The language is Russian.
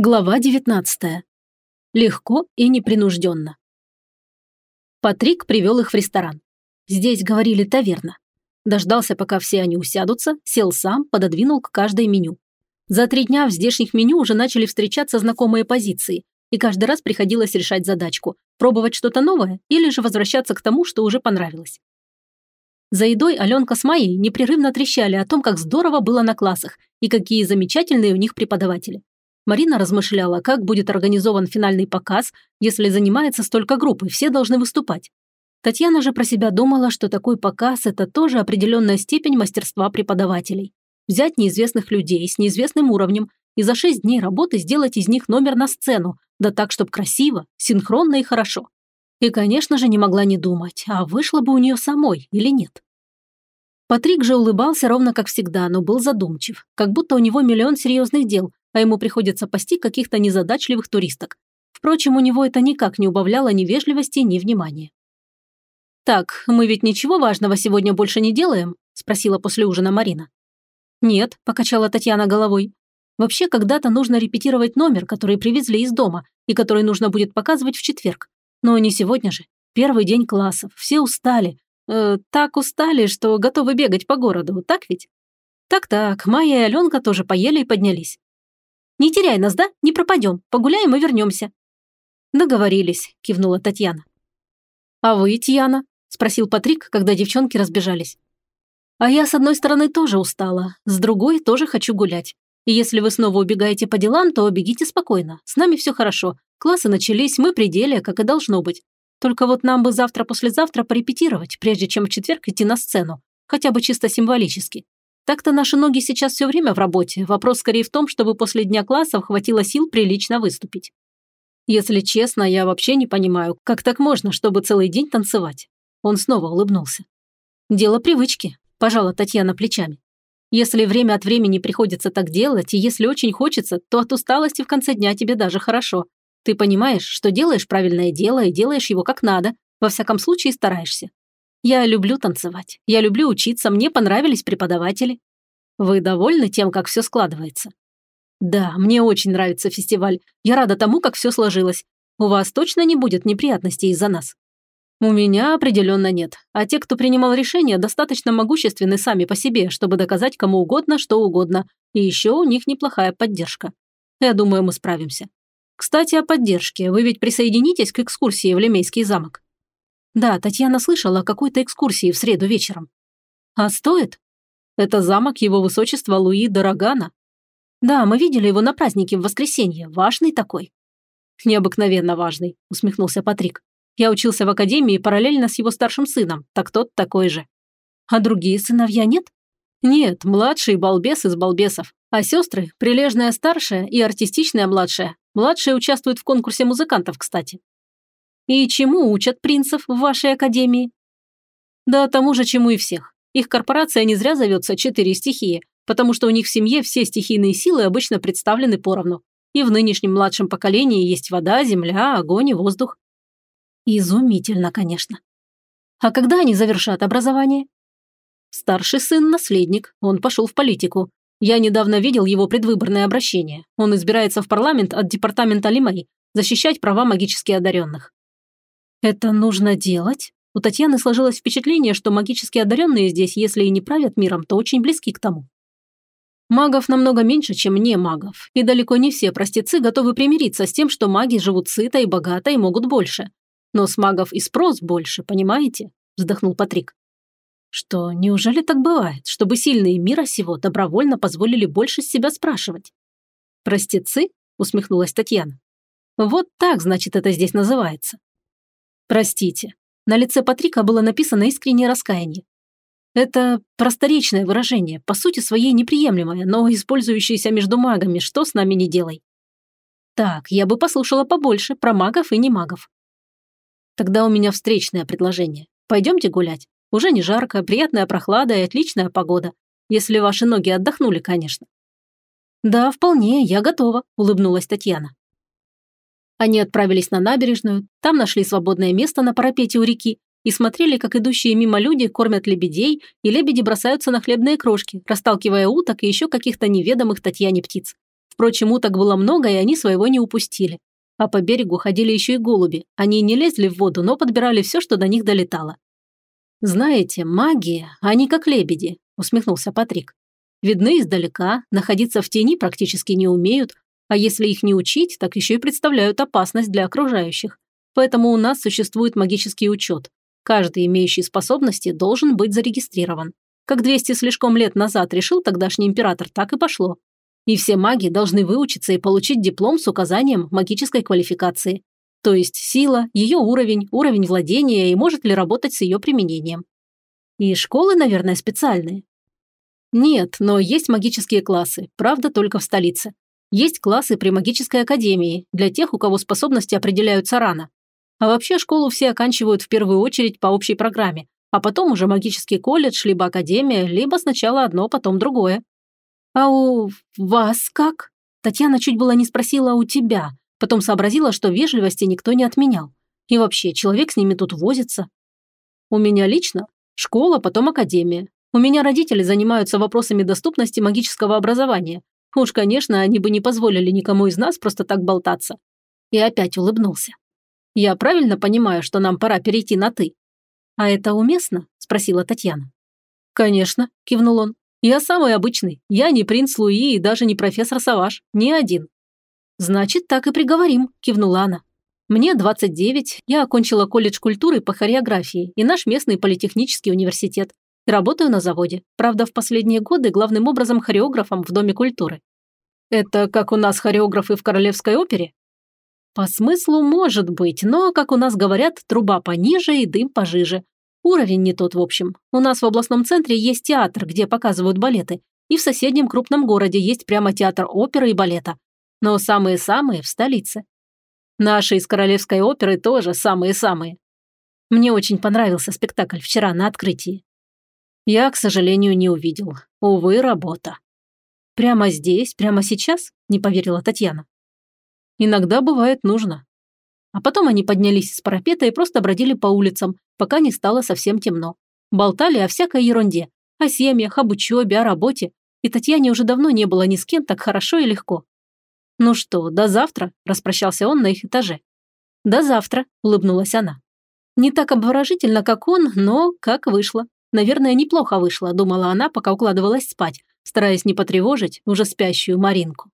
Глава 19. Легко и непринужденно. Патрик привел их в ресторан. Здесь говорили таверна. Дождался, пока все они усядутся, сел сам, пододвинул к каждой меню. За три дня в здешних меню уже начали встречаться знакомые позиции, и каждый раз приходилось решать задачку – пробовать что-то новое или же возвращаться к тому, что уже понравилось. За едой Аленка с Майей непрерывно трещали о том, как здорово было на классах и какие замечательные у них преподаватели. Марина размышляла, как будет организован финальный показ, если занимается столько групп, и все должны выступать. Татьяна же про себя думала, что такой показ – это тоже определенная степень мастерства преподавателей. Взять неизвестных людей с неизвестным уровнем и за шесть дней работы сделать из них номер на сцену, да так, чтобы красиво, синхронно и хорошо. И, конечно же, не могла не думать, а вышло бы у нее самой или нет. Патрик же улыбался ровно как всегда, но был задумчив, как будто у него миллион серьезных дел, а ему приходится пасти каких-то незадачливых туристок. Впрочем, у него это никак не убавляло ни вежливости, ни внимания. «Так, мы ведь ничего важного сегодня больше не делаем?» – спросила после ужина Марина. «Нет», – покачала Татьяна головой. «Вообще, когда-то нужно репетировать номер, который привезли из дома и который нужно будет показывать в четверг. Но не сегодня же. Первый день классов, все устали. Э, так устали, что готовы бегать по городу, так ведь?» «Так-так, Майя и Аленка тоже поели и поднялись. Не теряй нас, да? Не пропадем. Погуляем и вернемся». «Договорились», – кивнула Татьяна. «А вы, Тьяна?» – спросил Патрик, когда девчонки разбежались. «А я, с одной стороны, тоже устала, с другой тоже хочу гулять. И если вы снова убегаете по делам, то бегите спокойно. С нами все хорошо. Классы начались, мы при деле, как и должно быть. Только вот нам бы завтра-послезавтра порепетировать, прежде чем в четверг идти на сцену. Хотя бы чисто символически. Так-то наши ноги сейчас все время в работе. Вопрос скорее в том, чтобы после дня классов хватило сил прилично выступить. Если честно, я вообще не понимаю, как так можно, чтобы целый день танцевать. Он снова улыбнулся. Дело привычки, пожала Татьяна плечами. Если время от времени приходится так делать, и если очень хочется, то от усталости в конце дня тебе даже хорошо. Ты понимаешь, что делаешь правильное дело и делаешь его как надо, во всяком случае стараешься. Я люблю танцевать. Я люблю учиться. Мне понравились преподаватели. Вы довольны тем, как все складывается? Да, мне очень нравится фестиваль. Я рада тому, как все сложилось. У вас точно не будет неприятностей из-за нас? У меня определенно нет. А те, кто принимал решения, достаточно могущественны сами по себе, чтобы доказать кому угодно, что угодно. И еще у них неплохая поддержка. Я думаю, мы справимся. Кстати, о поддержке. Вы ведь присоединитесь к экскурсии в Лемейский замок? Да, Татьяна слышала о какой-то экскурсии в среду вечером. А стоит? Это замок его высочества Луи Дорогана. Да, мы видели его на празднике в воскресенье. Важный такой. Необыкновенно важный, усмехнулся Патрик. Я учился в академии параллельно с его старшим сыном, так тот такой же. А другие сыновья нет? Нет, младший балбес из балбесов, а сестры – прилежная старшая и артистичная младшая. Младшая участвует в конкурсе музыкантов, кстати. И чему учат принцев в вашей академии? Да тому же, чему и всех. Их корпорация не зря зовется «Четыре стихии», потому что у них в семье все стихийные силы обычно представлены поровну. И в нынешнем младшем поколении есть вода, земля, огонь и воздух. Изумительно, конечно. А когда они завершат образование? Старший сын – наследник, он пошел в политику. Я недавно видел его предвыборное обращение. Он избирается в парламент от департамента Лимей, защищать права магически одаренных. Это нужно делать? У Татьяны сложилось впечатление, что магически одаренные здесь, если и не правят миром, то очень близки к тому. Магов намного меньше, чем не магов, и далеко не все простецы готовы примириться с тем, что маги живут сыто и богато и могут больше. Но с магов и спрос больше, понимаете? Вздохнул Патрик. Что, неужели так бывает, чтобы сильные мира сего добровольно позволили больше себя спрашивать? Простецы? Усмехнулась Татьяна. Вот так, значит, это здесь называется. «Простите». На лице Патрика было написано искреннее раскаяние. Это просторечное выражение, по сути своей неприемлемое, но использующееся между магами, что с нами не делай. Так, я бы послушала побольше про магов и не магов. Тогда у меня встречное предложение. Пойдемте гулять. Уже не жарко, приятная прохлада и отличная погода. Если ваши ноги отдохнули, конечно. Да, вполне, я готова, улыбнулась Татьяна. Они отправились на набережную, там нашли свободное место на парапете у реки и смотрели, как идущие мимо люди кормят лебедей, и лебеди бросаются на хлебные крошки, расталкивая уток и еще каких-то неведомых Татьяне птиц. Впрочем, уток было много, и они своего не упустили. А по берегу ходили еще и голуби. Они не лезли в воду, но подбирали все, что до них долетало. «Знаете, магия, они как лебеди», – усмехнулся Патрик. «Видны издалека, находиться в тени практически не умеют, а если их не учить, так еще и представляют опасность для окружающих. Поэтому у нас существует магический учет. Каждый, имеющий способности, должен быть зарегистрирован. Как 200 слишком лет назад решил тогдашний император, так и пошло. И все маги должны выучиться и получить диплом с указанием магической квалификации. То есть сила, ее уровень, уровень владения и может ли работать с ее применением. И школы, наверное, специальные. Нет, но есть магические классы, правда, только в столице. Есть классы при магической академии для тех, у кого способности определяются рано. А вообще школу все оканчивают в первую очередь по общей программе, а потом уже магический колледж, либо академия, либо сначала одно, потом другое. «А у вас как?» Татьяна чуть было не спросила «у тебя», потом сообразила, что вежливости никто не отменял. И вообще, человек с ними тут возится. «У меня лично школа, потом академия. У меня родители занимаются вопросами доступности магического образования. Уж, конечно, они бы не позволили никому из нас просто так болтаться». И опять улыбнулся. «Я правильно понимаю, что нам пора перейти на «ты»?» «А это уместно?» – спросила Татьяна. «Конечно», – кивнул он. Я самый обычный. Я не принц Луи и даже не профессор Саваш. Ни один». «Значит, так и приговорим», – кивнула она. «Мне 29, я окончила колледж культуры по хореографии и наш местный политехнический университет. Работаю на заводе. Правда, в последние годы главным образом хореографом в Доме культуры». «Это как у нас хореографы в Королевской опере?» «По смыслу может быть, но, как у нас говорят, труба пониже и дым пожиже. Уровень не тот, в общем. У нас в областном центре есть театр, где показывают балеты, и в соседнем крупном городе есть прямо театр оперы и балета. Но самые-самые в столице. Наши из Королевской оперы тоже самые-самые. Мне очень понравился спектакль вчера на открытии. Я, к сожалению, не увидел. Увы, работа. Прямо здесь, прямо сейчас? Не поверила Татьяна. Иногда бывает нужно. А потом они поднялись с парапета и просто бродили по улицам, пока не стало совсем темно. Болтали о всякой ерунде. О семьях, об учебе, о работе. И Татьяне уже давно не было ни с кем так хорошо и легко. «Ну что, до завтра?» – распрощался он на их этаже. «До завтра», – улыбнулась она. Не так обворожительно, как он, но как вышло. Наверное, неплохо вышло, думала она, пока укладывалась спать, стараясь не потревожить уже спящую Маринку.